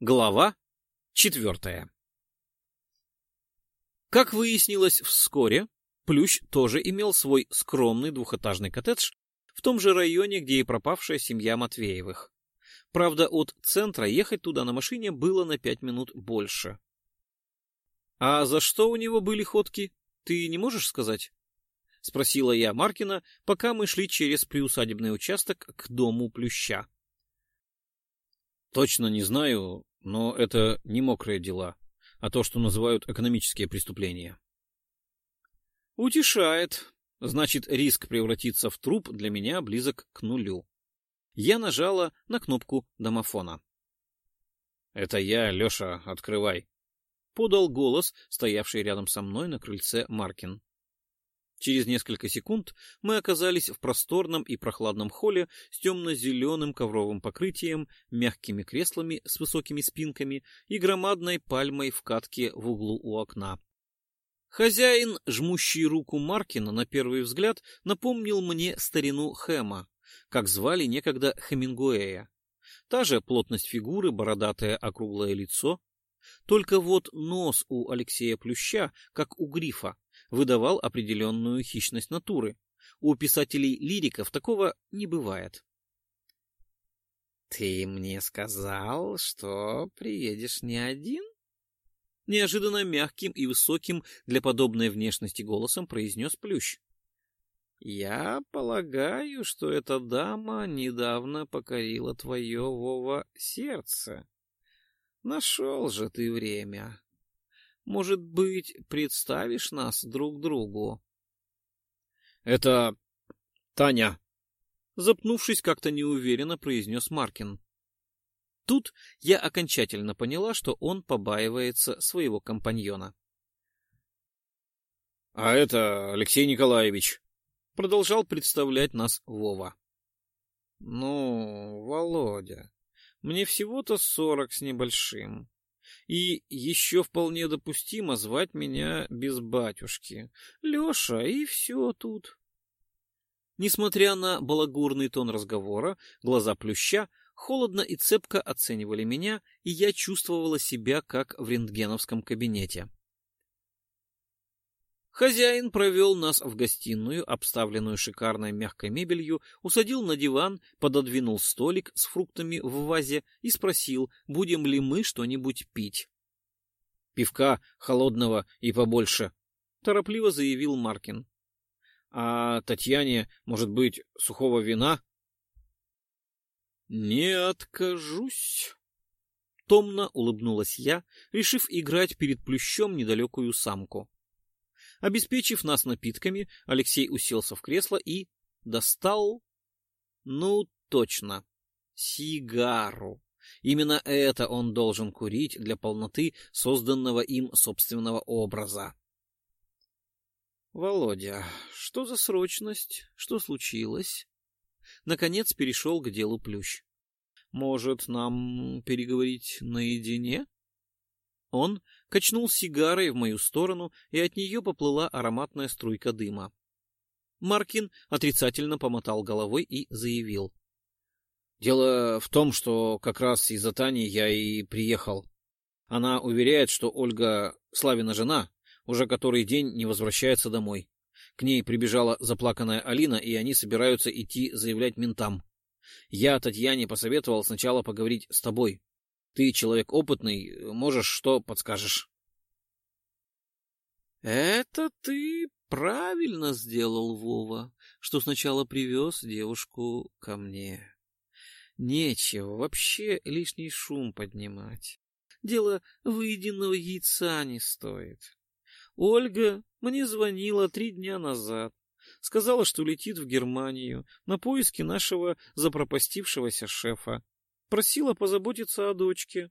Глава четвертая Как выяснилось вскоре, Плющ тоже имел свой скромный двухэтажный коттедж в том же районе, где и пропавшая семья Матвеевых. Правда, от центра ехать туда на машине было на пять минут больше. — А за что у него были ходки, ты не можешь сказать? — спросила я Маркина, пока мы шли через приусадебный участок к дому Плюща. — Точно не знаю, но это не мокрые дела, а то, что называют экономические преступления. — Утешает. Значит, риск превратиться в труп для меня близок к нулю. Я нажала на кнопку домофона. — Это я, Леша, открывай. — подал голос, стоявший рядом со мной на крыльце Маркин. Через несколько секунд мы оказались в просторном и прохладном холле с темно-зеленым ковровым покрытием, мягкими креслами с высокими спинками и громадной пальмой в катке в углу у окна. Хозяин, жмущий руку Маркина, на первый взгляд, напомнил мне старину Хэма, как звали некогда Хемингуэя. Та же плотность фигуры, бородатое округлое лицо. Только вот нос у Алексея Плюща, как у грифа, выдавал определенную хищность натуры. У писателей-лириков такого не бывает. — Ты мне сказал, что приедешь не один? неожиданно мягким и высоким для подобной внешности голосом произнес Плющ. «Я полагаю, что эта дама недавно покорила твое, Вова, сердце. Нашел же ты время. Может быть, представишь нас друг другу?» «Это Таня», — запнувшись как-то неуверенно, произнес Маркин. Тут я окончательно поняла, что он побаивается своего компаньона. — А это Алексей Николаевич, — продолжал представлять нас Вова. — Ну, Володя, мне всего-то сорок с небольшим. И еще вполне допустимо звать меня без батюшки. Леша, и все тут. Несмотря на балагурный тон разговора, глаза Плюща холодно и цепко оценивали меня, и я чувствовала себя как в рентгеновском кабинете. Хозяин провел нас в гостиную, обставленную шикарной мягкой мебелью, усадил на диван, пододвинул столик с фруктами в вазе и спросил, будем ли мы что-нибудь пить. — Пивка холодного и побольше, — торопливо заявил Маркин. — А Татьяне, может быть, сухого вина? «Не откажусь!» Томно улыбнулась я, решив играть перед плющом недалекую самку. Обеспечив нас напитками, Алексей уселся в кресло и достал... Ну, точно, сигару. Именно это он должен курить для полноты созданного им собственного образа. «Володя, что за срочность? Что случилось?» Наконец перешел к делу Плющ. «Может, нам переговорить наедине?» Он качнул сигарой в мою сторону, и от нее поплыла ароматная струйка дыма. Маркин отрицательно помотал головой и заявил. «Дело в том, что как раз из-за Тани я и приехал. Она уверяет, что Ольга, Славина жена, уже который день не возвращается домой. К ней прибежала заплаканная Алина, и они собираются идти заявлять ментам. Я Татьяне посоветовал сначала поговорить с тобой. Ты человек опытный, можешь что подскажешь. — Это ты правильно сделал, Вова, что сначала привез девушку ко мне. Нечего вообще лишний шум поднимать. Дело выеденного яйца не стоит. Ольга мне звонила три дня назад. Сказала, что летит в Германию на поиски нашего запропастившегося шефа. Просила позаботиться о дочке.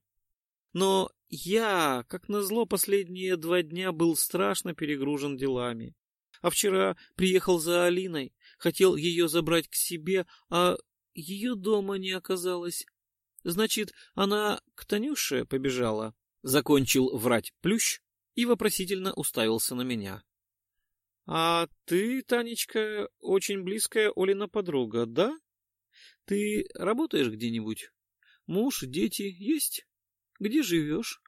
Но я, как назло, последние два дня был страшно перегружен делами. А вчера приехал за Алиной, хотел ее забрать к себе, а ее дома не оказалось. Значит, она к Танюше побежала. Закончил врать Плющ, и вопросительно уставился на меня. — А ты, Танечка, очень близкая Олина подруга, да? Ты работаешь где-нибудь? Муж, дети есть? где живешь?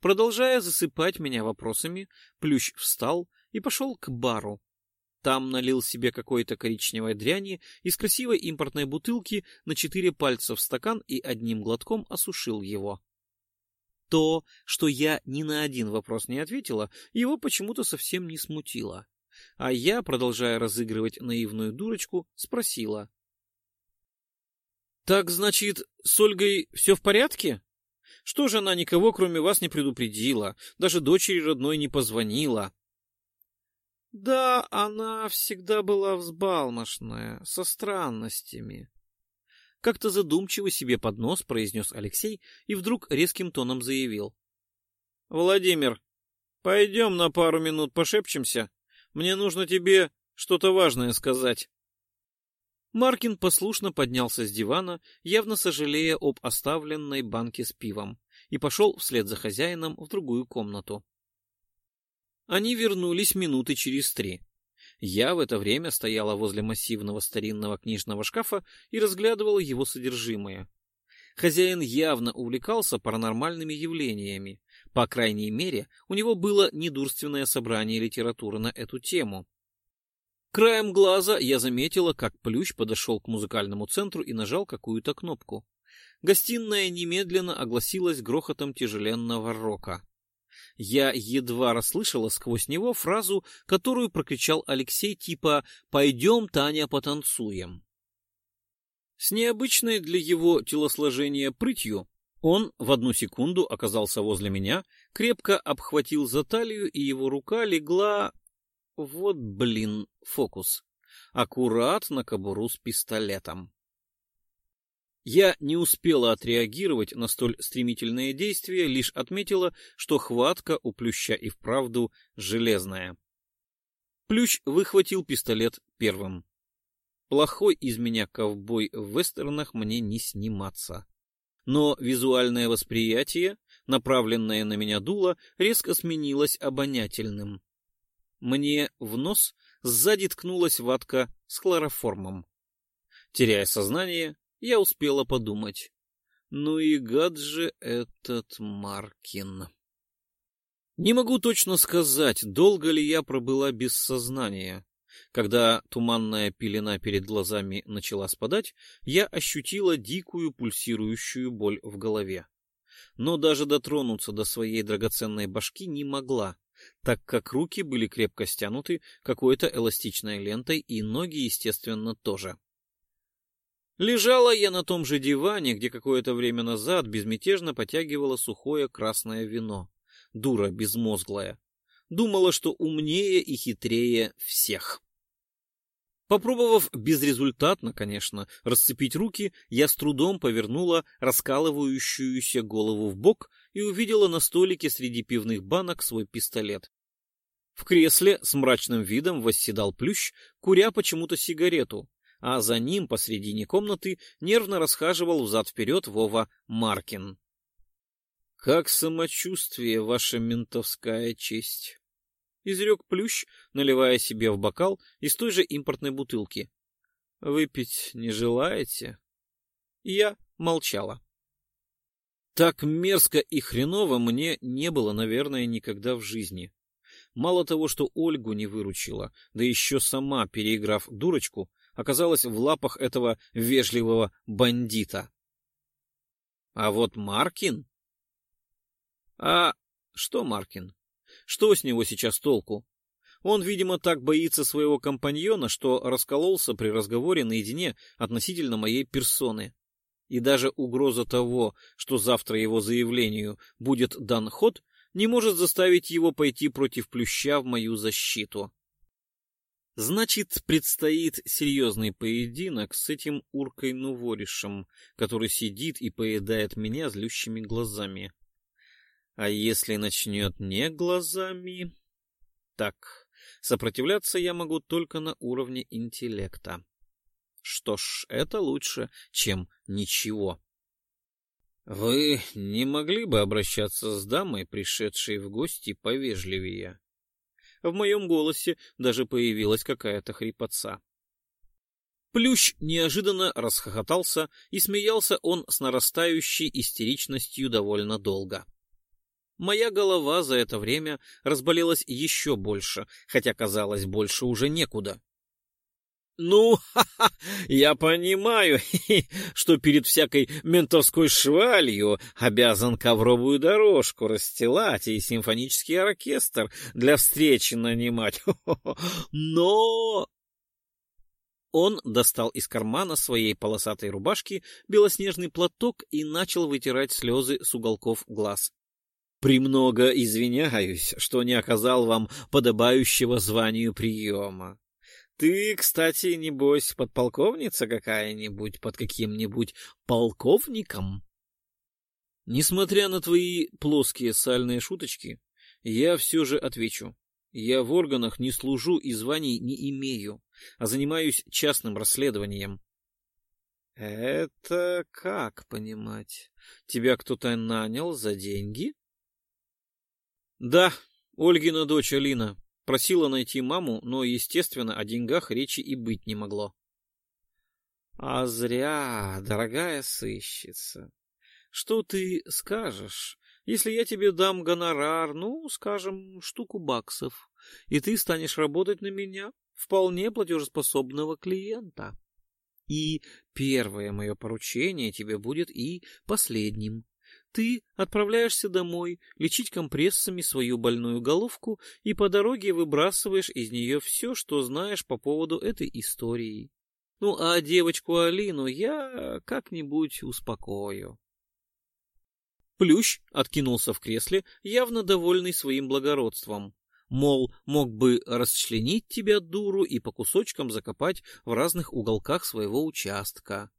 Продолжая засыпать меня вопросами, Плющ встал и пошел к бару. Там налил себе какой-то коричневой дряни из красивой импортной бутылки на четыре пальца в стакан и одним глотком осушил его. То, что я ни на один вопрос не ответила, его почему-то совсем не смутило. А я, продолжая разыгрывать наивную дурочку, спросила. «Так, значит, с Ольгой все в порядке?» Что же она никого, кроме вас, не предупредила, даже дочери родной не позвонила? Да, она всегда была взбалмошная, со странностями. Как-то задумчиво себе под нос произнес Алексей и вдруг резким тоном заявил. — Владимир, пойдем на пару минут пошепчемся. Мне нужно тебе что-то важное сказать. Маркин послушно поднялся с дивана, явно сожалея об оставленной банке с пивом, и пошел вслед за хозяином в другую комнату. Они вернулись минуты через три. Я в это время стояла возле массивного старинного книжного шкафа и разглядывала его содержимое. Хозяин явно увлекался паранормальными явлениями. По крайней мере, у него было недурственное собрание литературы на эту тему. Краем глаза я заметила, как Плющ подошел к музыкальному центру и нажал какую-то кнопку. Гостиная немедленно огласилась грохотом тяжеленного рока. Я едва расслышала сквозь него фразу, которую прокричал Алексей типа «Пойдем, Таня, потанцуем». С необычной для его телосложения прытью он в одну секунду оказался возле меня, крепко обхватил за талию, и его рука легла вот, блин, фокус. Аккурат на кобуру с пистолетом. Я не успела отреагировать на столь стремительное действие, лишь отметила, что хватка у Плюща и вправду железная. Плющ выхватил пистолет первым. Плохой из меня ковбой в вестернах мне не сниматься. Но визуальное восприятие, направленное на меня дуло, резко сменилось обонятельным. Мне в нос сзади ткнулась ватка с хлороформом. Теряя сознание, я успела подумать. Ну и гад же этот Маркин. Не могу точно сказать, долго ли я пробыла без сознания. Когда туманная пелена перед глазами начала спадать, я ощутила дикую пульсирующую боль в голове. Но даже дотронуться до своей драгоценной башки не могла так как руки были крепко стянуты какой-то эластичной лентой и ноги, естественно, тоже. Лежала я на том же диване, где какое-то время назад безмятежно потягивала сухое красное вино. Дура безмозглая. Думала, что умнее и хитрее всех. Попробовав безрезультатно, конечно, расцепить руки, я с трудом повернула раскалывающуюся голову в бок и увидела на столике среди пивных банок свой пистолет. В кресле с мрачным видом восседал плющ, куря почему-то сигарету, а за ним посредине комнаты нервно расхаживал взад-вперед Вова Маркин. — Как самочувствие, ваша ментовская честь? изрек Плющ, наливая себе в бокал из той же импортной бутылки. «Выпить не желаете?» Я молчала. Так мерзко и хреново мне не было, наверное, никогда в жизни. Мало того, что Ольгу не выручила, да еще сама, переиграв дурочку, оказалась в лапах этого вежливого бандита. А вот Маркин... А что Маркин? Что с него сейчас толку? Он, видимо, так боится своего компаньона, что раскололся при разговоре наедине относительно моей персоны. И даже угроза того, что завтра его заявлению будет дан ход, не может заставить его пойти против плюща в мою защиту. Значит, предстоит серьезный поединок с этим уркой Нуворишем, который сидит и поедает меня злющими глазами. А если начнет не глазами... Так, сопротивляться я могу только на уровне интеллекта. Что ж, это лучше, чем ничего. Вы не могли бы обращаться с дамой, пришедшей в гости, повежливее? В моем голосе даже появилась какая-то хрипотца. Плющ неожиданно расхохотался, и смеялся он с нарастающей истеричностью довольно долго. Моя голова за это время разболелась еще больше, хотя, казалось, больше уже некуда. Ну, ха-ха, я понимаю, что перед всякой ментовской швалью обязан ковровую дорожку расстилать и симфонический оркестр для встречи нанимать. Но... Он достал из кармана своей полосатой рубашки белоснежный платок и начал вытирать слезы с уголков глаз. «Премного извиняюсь, что не оказал вам подобающего званию приема. Ты, кстати, небось, подполковница какая-нибудь под каким-нибудь полковником? Несмотря на твои плоские сальные шуточки, я все же отвечу. Я в органах не служу и званий не имею, а занимаюсь частным расследованием. Это как понимать? Тебя кто-то нанял за деньги? Да, Ольгина дочь Алина. Просила найти маму, но, естественно, о деньгах речи и быть не могло. А зря, дорогая сыщица. Что ты скажешь, если я тебе дам гонорар, ну, скажем, штуку баксов, и ты станешь работать на меня, вполне платежеспособного клиента? И первое мое поручение тебе будет и последним. Ты отправляешься домой лечить компрессами свою больную головку и по дороге выбрасываешь из нее все, что знаешь по поводу этой истории. Ну, а девочку Алину я как-нибудь успокою. Плющ откинулся в кресле, явно довольный своим благородством. Мол, мог бы расчленить тебя, дуру, и по кусочкам закопать в разных уголках своего участка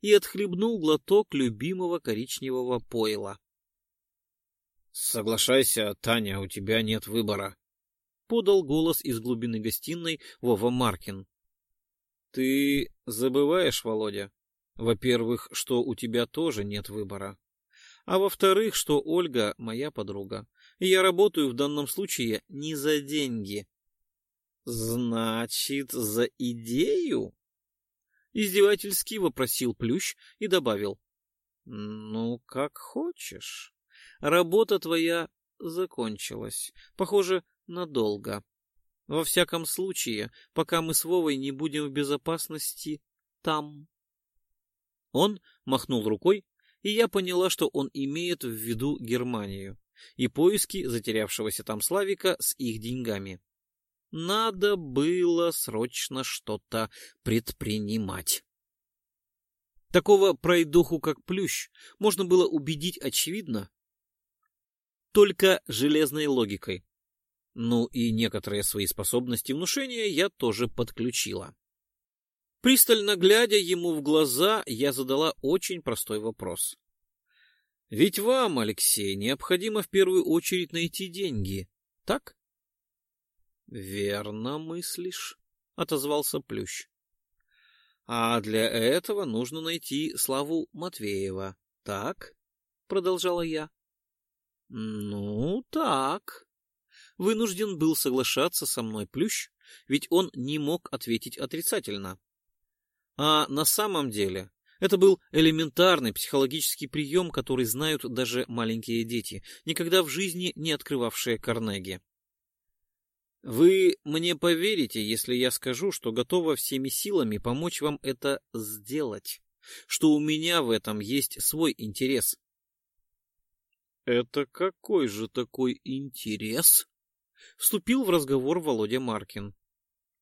и отхлебнул глоток любимого коричневого пойла. — Соглашайся, Таня, у тебя нет выбора, — подал голос из глубины гостиной Вова Маркин. — Ты забываешь, Володя, во-первых, что у тебя тоже нет выбора, а во-вторых, что Ольга моя подруга, и я работаю в данном случае не за деньги. — Значит, за идею? Издевательски вопросил Плющ и добавил. — Ну, как хочешь. Работа твоя закончилась. Похоже, надолго. Во всяком случае, пока мы с Вовой не будем в безопасности там. Он махнул рукой, и я поняла, что он имеет в виду Германию и поиски затерявшегося там Славика с их деньгами. Надо было срочно что-то предпринимать. Такого пройдоху, как Плющ, можно было убедить очевидно только железной логикой. Ну и некоторые свои способности внушения я тоже подключила. Пристально глядя ему в глаза, я задала очень простой вопрос. Ведь вам, Алексей, необходимо в первую очередь найти деньги, так? Верно мыслишь, отозвался Плющ. А для этого нужно найти Славу Матвеева, так? продолжала я. Ну, так. Вынужден был соглашаться со мной Плющ, ведь он не мог ответить отрицательно. А на самом деле это был элементарный психологический прием, который знают даже маленькие дети, никогда в жизни не открывавшие Карнеги. Вы мне поверите, если я скажу, что готова всеми силами помочь вам это сделать, что у меня в этом есть свой интерес. Это какой же такой интерес? Вступил в разговор Володя Маркин.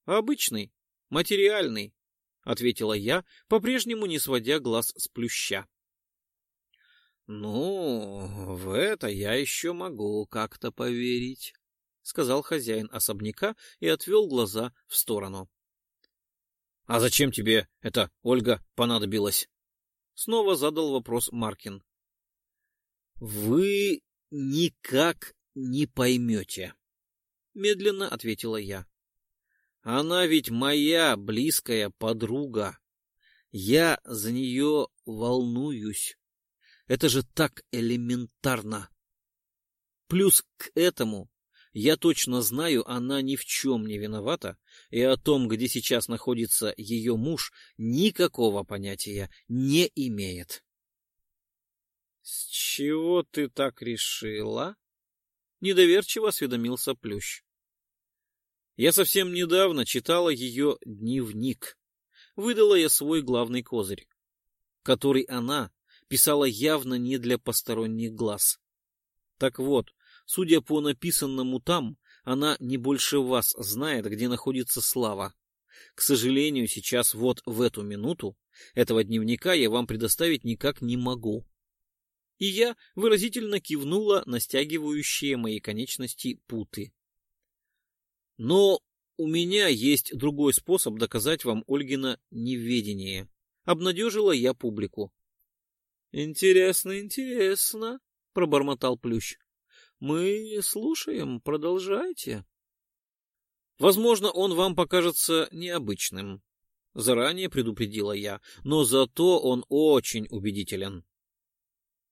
Обычный, материальный, ответила я, по-прежнему не сводя глаз с плюща. Ну, в это я еще могу как-то поверить, сказал хозяин особняка и отвел глаза в сторону. — А зачем тебе это, Ольга, понадобилось? Снова задал вопрос Маркин. — Вы никак не поймете, — медленно ответила я. — Она ведь моя близкая подруга. Я за нее волнуюсь. Это же так элементарно. Плюс к этому Я точно знаю, она ни в чем не виновата, и о том, где сейчас находится ее муж, никакого понятия не имеет. — С чего ты так решила? — недоверчиво осведомился Плющ. Я совсем недавно читала ее дневник. Выдала я свой главный козырь, который она писала явно не для посторонних глаз. Так вот, судя по написанному там, она не больше вас знает, где находится Слава. К сожалению, сейчас вот в эту минуту этого дневника я вам предоставить никак не могу. И я выразительно кивнула на стягивающие мои конечности путы. Но у меня есть другой способ доказать вам Ольгина неведение. Обнадежила я публику. Интересно, интересно, пробормотал Плющ. Мы слушаем, продолжайте. Возможно, он вам покажется необычным. Заранее предупредила я, но зато он очень убедителен.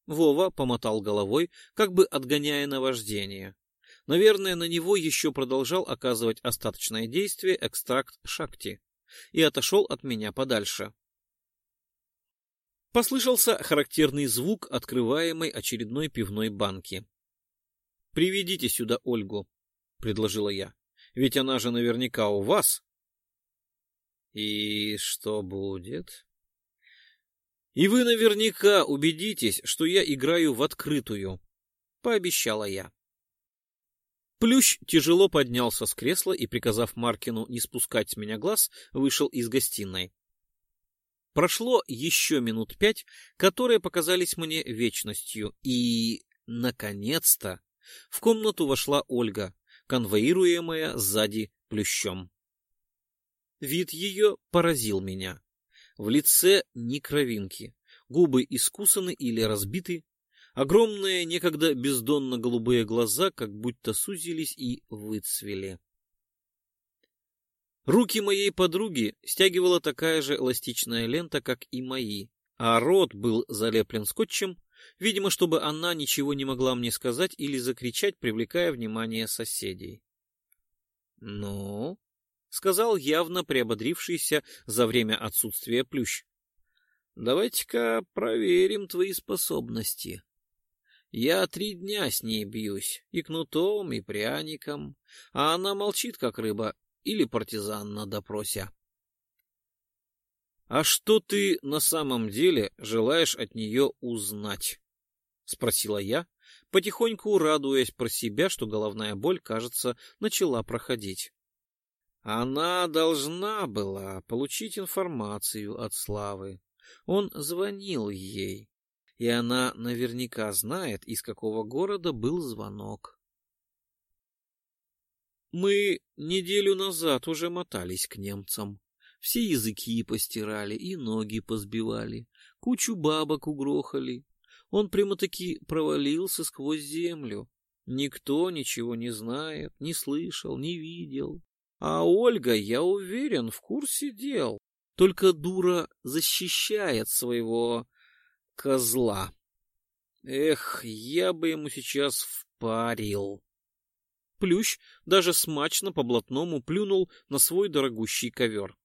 Вова помотал головой, как бы отгоняя наваждение. Наверное, на него еще продолжал оказывать остаточное действие экстракт шакти и отошел от меня подальше. Послышался характерный звук открываемой очередной пивной банки. «Приведите сюда Ольгу», — предложила я. «Ведь она же наверняка у вас». «И что будет?» «И вы наверняка убедитесь, что я играю в открытую», — пообещала я. Плющ тяжело поднялся с кресла и, приказав Маркину не спускать с меня глаз, вышел из гостиной. Прошло еще минут пять, которые показались мне вечностью, и, наконец-то, в комнату вошла Ольга, конвоируемая сзади плющом. Вид ее поразил меня. В лице ни кровинки, губы искусаны или разбиты, огромные некогда бездонно-голубые глаза как будто сузились и выцвели. Руки моей подруги стягивала такая же эластичная лента, как и мои, а рот был залеплен скотчем, видимо, чтобы она ничего не могла мне сказать или закричать, привлекая внимание соседей. «Ну?» — сказал явно приободрившийся за время отсутствия плющ. «Давайте-ка проверим твои способности. Я три дня с ней бьюсь, и кнутом, и пряником, а она молчит, как рыба, или партизан на допросе. — А что ты на самом деле желаешь от нее узнать? — спросила я, потихоньку радуясь про себя, что головная боль, кажется, начала проходить. Она должна была получить информацию от Славы. Он звонил ей, и она наверняка знает, из какого города был звонок. Мы неделю назад уже мотались к немцам. Все языки постирали и ноги позбивали, кучу бабок угрохали. Он прямо-таки провалился сквозь землю. Никто ничего не знает, не слышал, не видел. А Ольга, я уверен, в курсе дел. Только дура защищает своего козла. Эх, я бы ему сейчас впарил. Плющ даже смачно по-блатному плюнул на свой дорогущий ковер.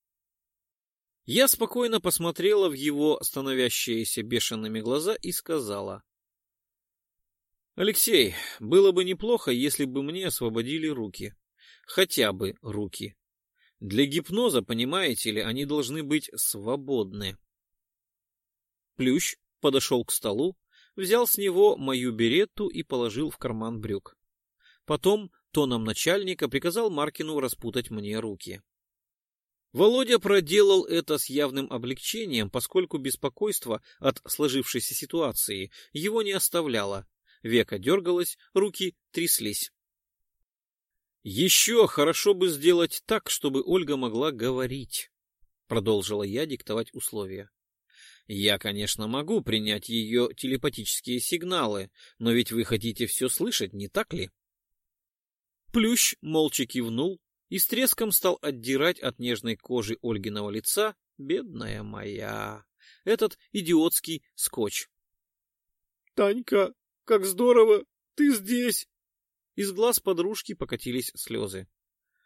Я спокойно посмотрела в его становящиеся бешеными глаза и сказала. «Алексей, было бы неплохо, если бы мне освободили руки. Хотя бы руки. Для гипноза, понимаете ли, они должны быть свободны». Плющ подошел к столу, взял с него мою беретту и положил в карман брюк. Потом тоном начальника приказал Маркину распутать мне руки. Володя проделал это с явным облегчением, поскольку беспокойство от сложившейся ситуации его не оставляло. Века дергалось, руки тряслись. «Еще хорошо бы сделать так, чтобы Ольга могла говорить», — продолжила я диктовать условия. «Я, конечно, могу принять ее телепатические сигналы, но ведь вы хотите все слышать, не так ли?» Плющ молча кивнул и с треском стал отдирать от нежной кожи Ольгиного лица, бедная моя, этот идиотский скотч. — Танька, как здорово, ты здесь! Из глаз подружки покатились слезы.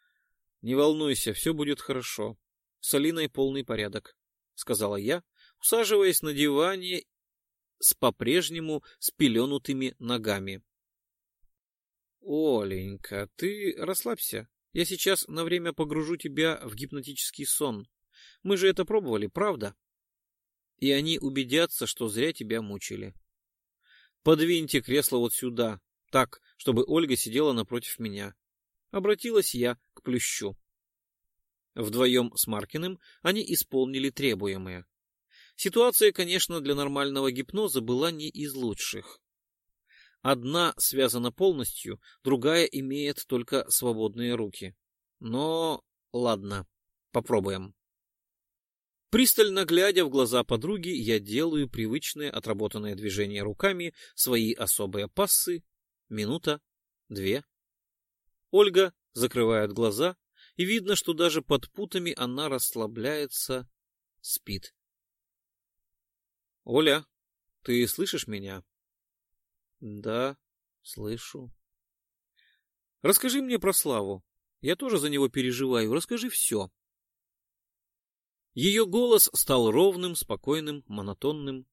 — Не волнуйся, все будет хорошо. С Алиной полный порядок, — сказала я, усаживаясь на диване с по-прежнему спеленутыми ногами. — Оленька, ты расслабься. Я сейчас на время погружу тебя в гипнотический сон. Мы же это пробовали, правда? И они убедятся, что зря тебя мучили. Подвиньте кресло вот сюда, так, чтобы Ольга сидела напротив меня. Обратилась я к Плющу. Вдвоем с Маркиным они исполнили требуемое. Ситуация, конечно, для нормального гипноза была не из лучших. Одна связана полностью, другая имеет только свободные руки. Но ладно, попробуем. Пристально глядя в глаза подруги, я делаю привычные отработанные движения руками, свои особые пассы, Минута, две. Ольга закрывает глаза, и видно, что даже под путами она расслабляется, спит. — Оля, ты слышишь меня? — Да, слышу. — Расскажи мне про Славу. Я тоже за него переживаю. Расскажи все. Ее голос стал ровным, спокойным, монотонным.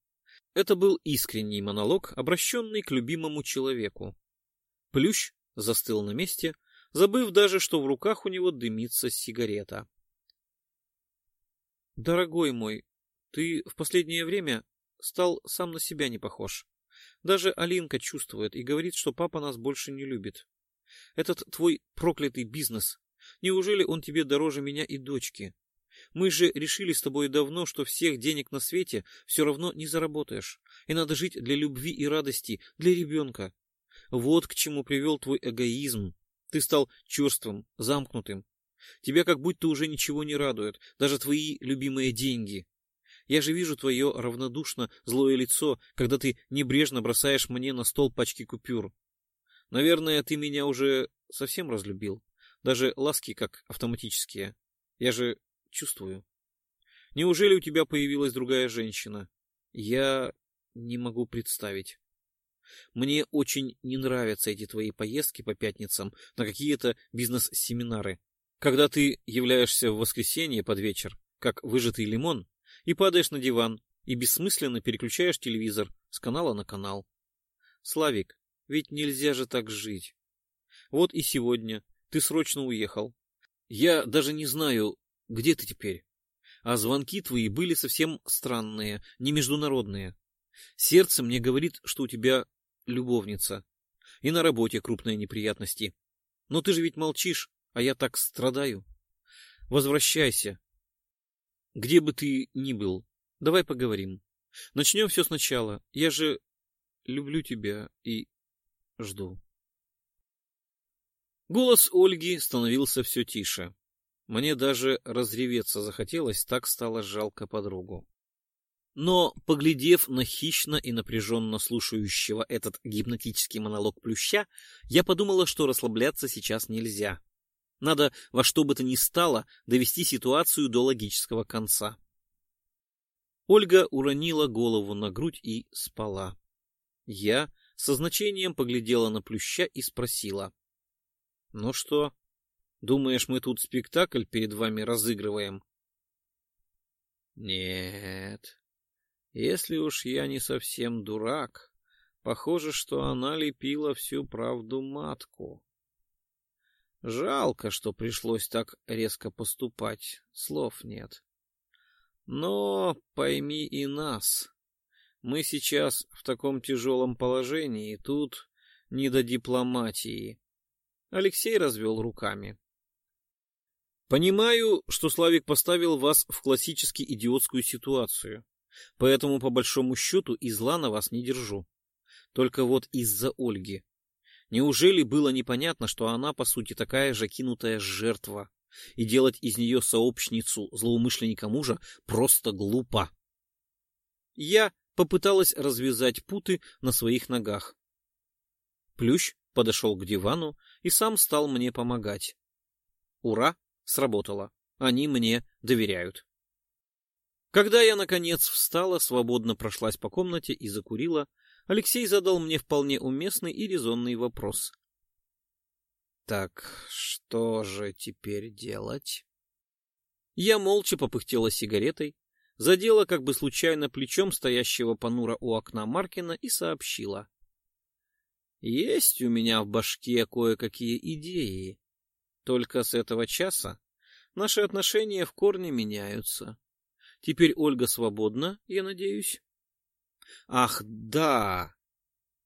Это был искренний монолог, обращенный к любимому человеку. Плющ застыл на месте, забыв даже, что в руках у него дымится сигарета. «Дорогой мой, ты в последнее время стал сам на себя не похож. Даже Алинка чувствует и говорит, что папа нас больше не любит. Этот твой проклятый бизнес, неужели он тебе дороже меня и дочки? Мы же решили с тобой давно, что всех денег на свете все равно не заработаешь, и надо жить для любви и радости, для ребенка. Вот к чему привел твой эгоизм. Ты стал черствым, замкнутым. Тебя как будто уже ничего не радует, даже твои любимые деньги. Я же вижу твое равнодушно злое лицо, когда ты небрежно бросаешь мне на стол пачки купюр. Наверное, ты меня уже совсем разлюбил. Даже ласки как автоматические. Я же чувствую. Неужели у тебя появилась другая женщина? Я не могу представить. Мне очень не нравятся эти твои поездки по пятницам на какие-то бизнес-семинары. Когда ты являешься в воскресенье под вечер, как выжатый лимон, и падаешь на диван, и бессмысленно переключаешь телевизор с канала на канал. Славик, ведь нельзя же так жить. Вот и сегодня ты срочно уехал. Я даже не знаю, где ты теперь. А звонки твои были совсем странные, не международные. Сердце мне говорит, что у тебя любовница. И на работе крупные неприятности. Но ты же ведь молчишь, а я так страдаю. Возвращайся. Где бы ты ни был, давай поговорим. Начнем все сначала. Я же люблю тебя и жду. Голос Ольги становился все тише. Мне даже разреветься захотелось, так стало жалко подругу. Но, поглядев на хищно и напряженно слушающего этот гипнотический монолог плюща, я подумала, что расслабляться сейчас нельзя. Надо во что бы то ни стало довести ситуацию до логического конца. Ольга уронила голову на грудь и спала. Я со значением поглядела на плюща и спросила. — Ну что, думаешь, мы тут спектакль перед вами разыгрываем? — Нет, если уж я не совсем дурак, похоже, что она лепила всю правду матку. Жалко, что пришлось так резко поступать, слов нет. Но пойми и нас. Мы сейчас в таком тяжелом положении, тут не до дипломатии. Алексей развел руками. Понимаю, что Славик поставил вас в классически идиотскую ситуацию. Поэтому, по большому счету, и зла на вас не держу. Только вот из-за Ольги. Неужели было непонятно, что она, по сути, такая же кинутая жертва, и делать из нее сообщницу злоумышленника мужа просто глупо? Я попыталась развязать путы на своих ногах. Плющ подошел к дивану и сам стал мне помогать. Ура, сработало. Они мне доверяют. Когда я, наконец, встала, свободно прошлась по комнате и закурила, Алексей задал мне вполне уместный и резонный вопрос. Так что же теперь делать? Я молча попыхтела сигаретой, задела как бы случайно плечом стоящего понура у окна Маркина и сообщила. Есть у меня в башке кое-какие идеи. Только с этого часа наши отношения в корне меняются. Теперь Ольга свободна, я надеюсь. Ах, да!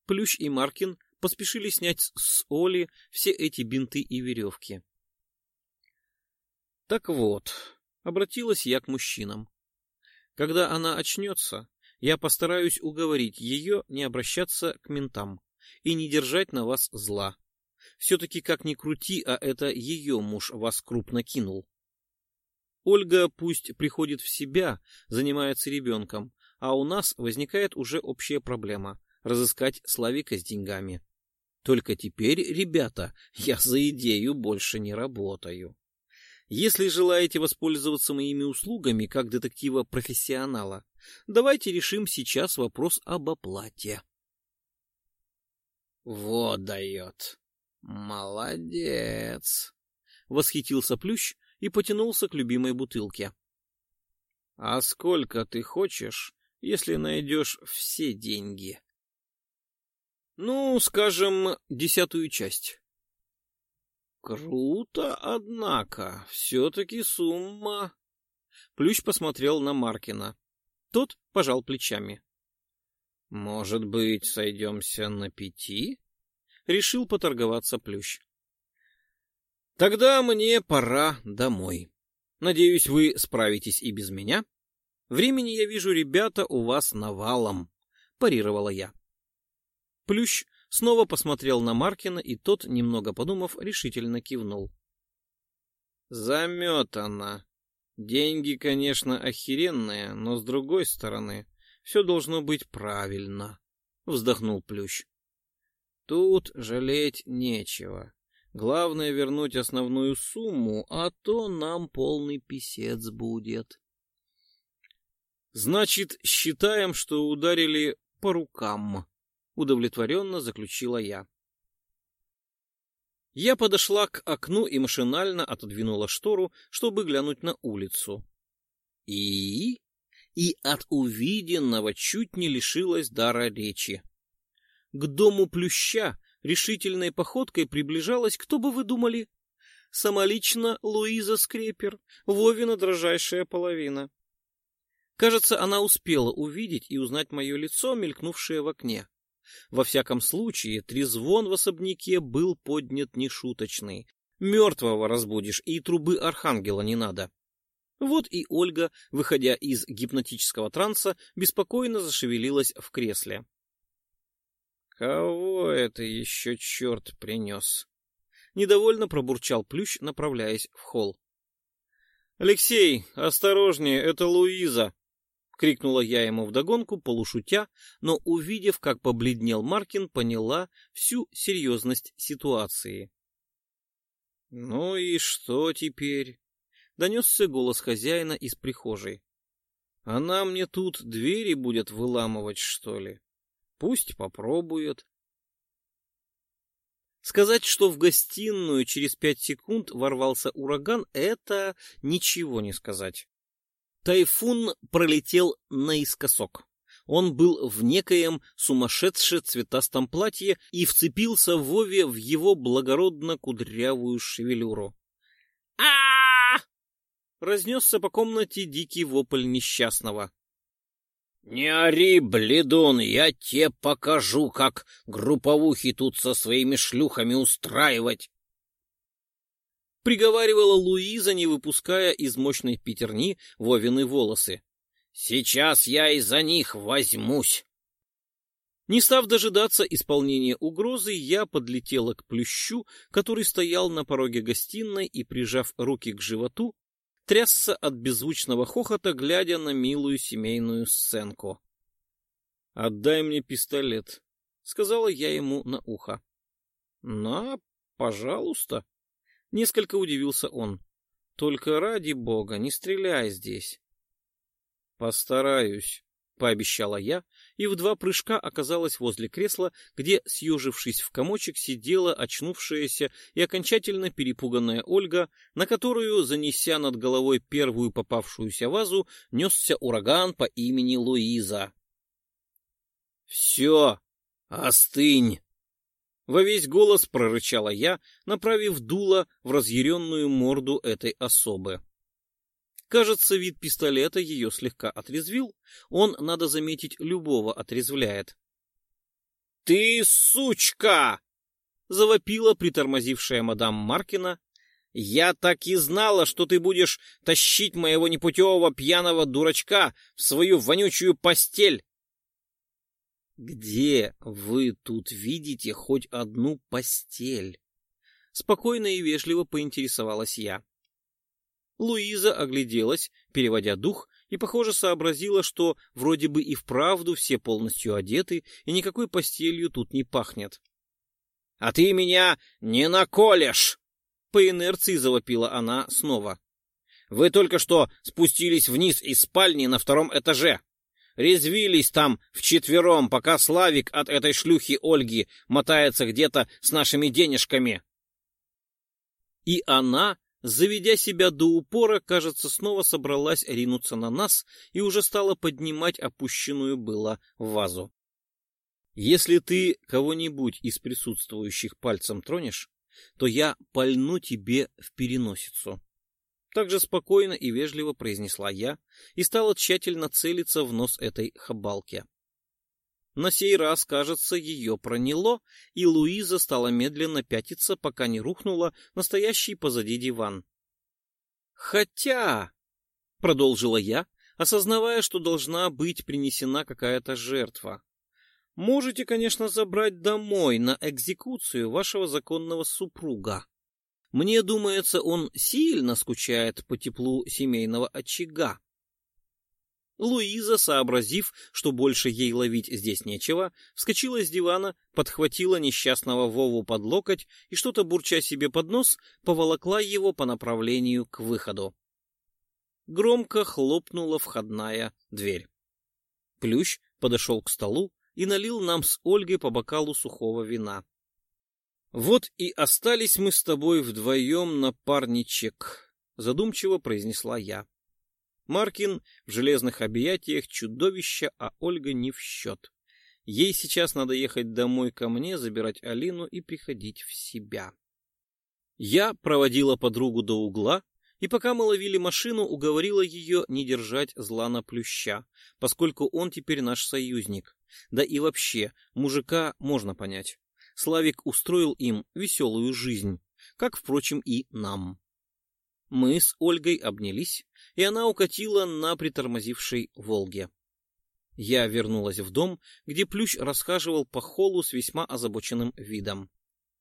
Плющ и Маркин поспешили снять с Оли все эти бинты и веревки. Так вот, обратилась я к мужчинам. Когда она очнется, я постараюсь уговорить ее не обращаться к ментам и не держать на вас зла. Все-таки как ни крути, а это ее муж вас крупно кинул. Ольга пусть приходит в себя, занимается ребенком, а у нас возникает уже общая проблема — разыскать Славика с деньгами. Только теперь, ребята, я за идею больше не работаю. Если желаете воспользоваться моими услугами как детектива-профессионала, давайте решим сейчас вопрос об оплате. Вот дает. Молодец. Восхитился Плющ и потянулся к любимой бутылке. А сколько ты хочешь, если найдешь все деньги? Ну, скажем, десятую часть. Круто, однако. Все-таки сумма. Плющ посмотрел на Маркина. Тот пожал плечами. Может быть, сойдемся на пяти? Решил поторговаться Плющ. Тогда мне пора домой. Надеюсь, вы справитесь и без меня. Времени, я вижу, ребята, у вас навалом, парировала я. Плющ снова посмотрел на Маркина, и тот, немного подумав, решительно кивнул. Заметано. Деньги, конечно, охеренные, но с другой стороны, все должно быть правильно, вздохнул Плющ. Тут жалеть нечего. Главное вернуть основную сумму, а то нам полный писец будет. Значит, считаем, что ударили по рукам, удовлетворенно заключила я. Я подошла к окну и машинально отодвинула штору, чтобы глянуть на улицу. И... И от увиденного чуть не лишилась дара речи. К дому плюща решительной походкой приближалась, кто бы вы думали? Самолично Луиза Скрепер, Вовина дрожайшая половина. Кажется, она успела увидеть и узнать мое лицо, мелькнувшее в окне. Во всяком случае, трезвон в особняке был поднят нешуточный. Мертвого разбудишь, и трубы архангела не надо. Вот и Ольга, выходя из гипнотического транса, беспокойно зашевелилась в кресле. «Кого это еще черт принес?» Недовольно пробурчал Плющ, направляясь в холл. «Алексей, осторожнее, это Луиза!» — крикнула я ему вдогонку, полушутя, но, увидев, как побледнел Маркин, поняла всю серьезность ситуации. «Ну и что теперь?» — донесся голос хозяина из прихожей. «Она мне тут двери будет выламывать, что ли? Пусть попробует». Сказать, что в гостиную через пять секунд ворвался ураган, это ничего не сказать. Тайфун пролетел наискосок. Он был в некоем сумасшедше цветастом платье и вцепился Вове в его благородно кудрявую шевелюру. а Разнесся по комнате дикий вопль несчастного. «Не ори, бледун, я тебе покажу, как групповухи тут со своими шлюхами устраивать!» Приговаривала Луиза, не выпуская из мощной пятерни Вовины волосы. «Сейчас я и за них возьмусь!» Не став дожидаться исполнения угрозы, я подлетела к плющу, который стоял на пороге гостиной и, прижав руки к животу, трясся от беззвучного хохота, глядя на милую семейную сценку. «Отдай мне пистолет», — сказала я ему на ухо. «На, пожалуйста», Несколько удивился он. Только ради бога, не стреляй здесь. Постараюсь, — пообещала я, и в два прыжка оказалась возле кресла, где, съежившись в комочек, сидела очнувшаяся и окончательно перепуганная Ольга, на которую, занеся над головой первую попавшуюся вазу, несся ураган по имени Луиза. — Все, остынь! — во весь голос прорычала я, направив дуло в разъяренную морду этой особы. Кажется, вид пистолета ее слегка отрезвил. Он, надо заметить, любого отрезвляет. — Ты сучка! — завопила притормозившая мадам Маркина. — Я так и знала, что ты будешь тащить моего непутевого пьяного дурачка в свою вонючую постель. — Где вы тут видите хоть одну постель? Спокойно и вежливо поинтересовалась я. Луиза огляделась, переводя дух, и, похоже, сообразила, что вроде бы и вправду все полностью одеты, и никакой постелью тут не пахнет. — А ты меня не наколешь! — по инерции завопила она снова. — Вы только что спустились вниз из спальни на втором этаже. Резвились там вчетвером, пока Славик от этой шлюхи Ольги мотается где-то с нашими денежками. И она заведя себя до упора, кажется, снова собралась ринуться на нас и уже стала поднимать опущенную было вазу. Если ты кого-нибудь из присутствующих пальцем тронешь, то я пальну тебе в переносицу. Так же спокойно и вежливо произнесла я и стала тщательно целиться в нос этой хабалки. На сей раз, кажется, ее проняло, и Луиза стала медленно пятиться, пока не рухнула настоящий позади диван. «Хотя...» — продолжила я, осознавая, что должна быть принесена какая-то жертва. «Можете, конечно, забрать домой на экзекуцию вашего законного супруга. Мне думается, он сильно скучает по теплу семейного очага. Луиза, сообразив, что больше ей ловить здесь нечего, вскочила с дивана, подхватила несчастного Вову под локоть и, что-то бурча себе под нос, поволокла его по направлению к выходу. Громко хлопнула входная дверь. Плющ подошел к столу и налил нам с Ольгой по бокалу сухого вина. «Вот и остались мы с тобой вдвоем, напарничек», — задумчиво произнесла я. Маркин в железных объятиях чудовища, а Ольга не в счет. Ей сейчас надо ехать домой ко мне, забирать Алину и приходить в себя. Я проводила подругу до угла, и пока мы ловили машину, уговорила ее не держать зла на плюща, поскольку он теперь наш союзник. Да и вообще, мужика можно понять. Славик устроил им веселую жизнь, как, впрочем, и нам. Мы с Ольгой обнялись, и она укатила на притормозившей «Волге». Я вернулась в дом, где Плющ расхаживал по холлу с весьма озабоченным видом.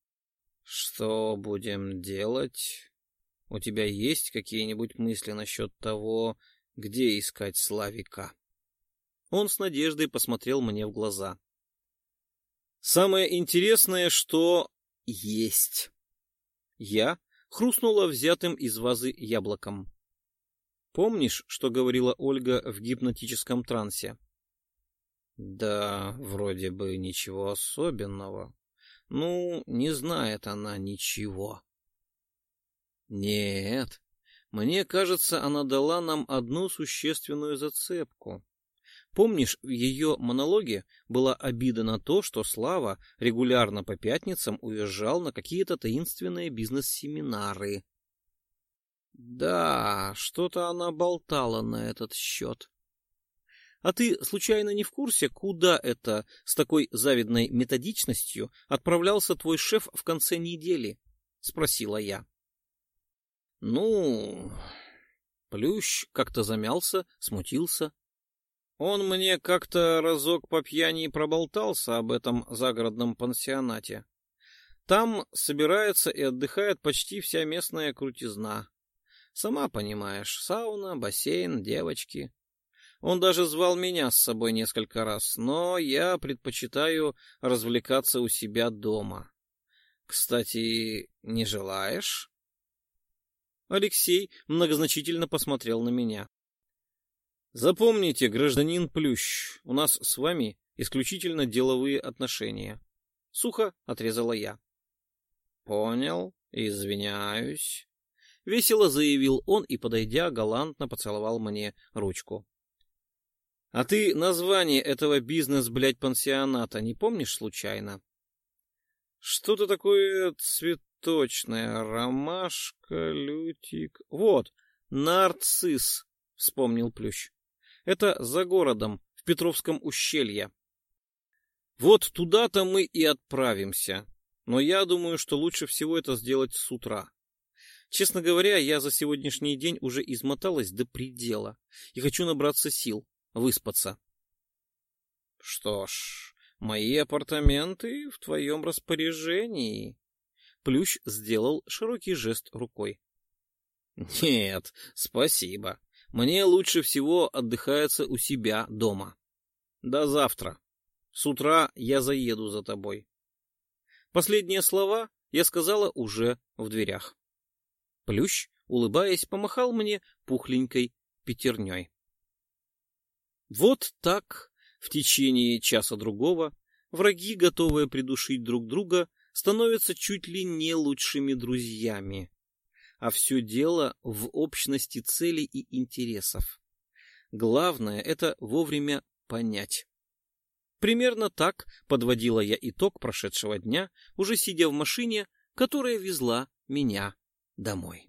— Что будем делать? У тебя есть какие-нибудь мысли насчет того, где искать Славика? Он с надеждой посмотрел мне в глаза. — Самое интересное, что есть. Я хрустнула взятым из вазы яблоком. Помнишь, что говорила Ольга в гипнотическом трансе? Да, вроде бы ничего особенного. Ну, не знает она ничего. Нет, мне кажется, она дала нам одну существенную зацепку. Помнишь, в ее монологе была обида на то, что Слава регулярно по пятницам уезжал на какие-то таинственные бизнес-семинары. Да, что-то она болтала на этот счет. А ты случайно не в курсе, куда это с такой завидной методичностью отправлялся твой шеф в конце недели? Спросила я. Ну, Плющ как-то замялся, смутился. Он мне как-то разок по пьяни проболтался об этом загородном пансионате. Там собирается и отдыхает почти вся местная крутизна. Сама понимаешь, сауна, бассейн, девочки. Он даже звал меня с собой несколько раз, но я предпочитаю развлекаться у себя дома. Кстати, не желаешь? Алексей многозначительно посмотрел на меня. Запомните, гражданин Плющ, у нас с вами исключительно деловые отношения. Сухо отрезала я. Понял, извиняюсь. Весело заявил он и, подойдя, галантно поцеловал мне ручку. А ты название этого бизнес, блядь, пансионата не помнишь случайно? Что-то такое цветочное. Ромашка, лютик. Вот, нарцисс, вспомнил Плющ. Это за городом, в Петровском ущелье. Вот туда-то мы и отправимся. Но я думаю, что лучше всего это сделать с утра. Честно говоря, я за сегодняшний день уже измоталась до предела и хочу набраться сил, выспаться. Что ж, мои апартаменты в твоем распоряжении. Плющ сделал широкий жест рукой. Нет, спасибо. Мне лучше всего отдыхается у себя дома. До завтра. С утра я заеду за тобой. Последние слова я сказала уже в дверях. Плющ, улыбаясь, помахал мне пухленькой пятерней. Вот так в течение часа-другого враги, готовые придушить друг друга, становятся чуть ли не лучшими друзьями. А все дело в общности целей и интересов. Главное — это вовремя понять. Примерно так подводила я итог прошедшего дня, уже сидя в машине, которая везла меня домой.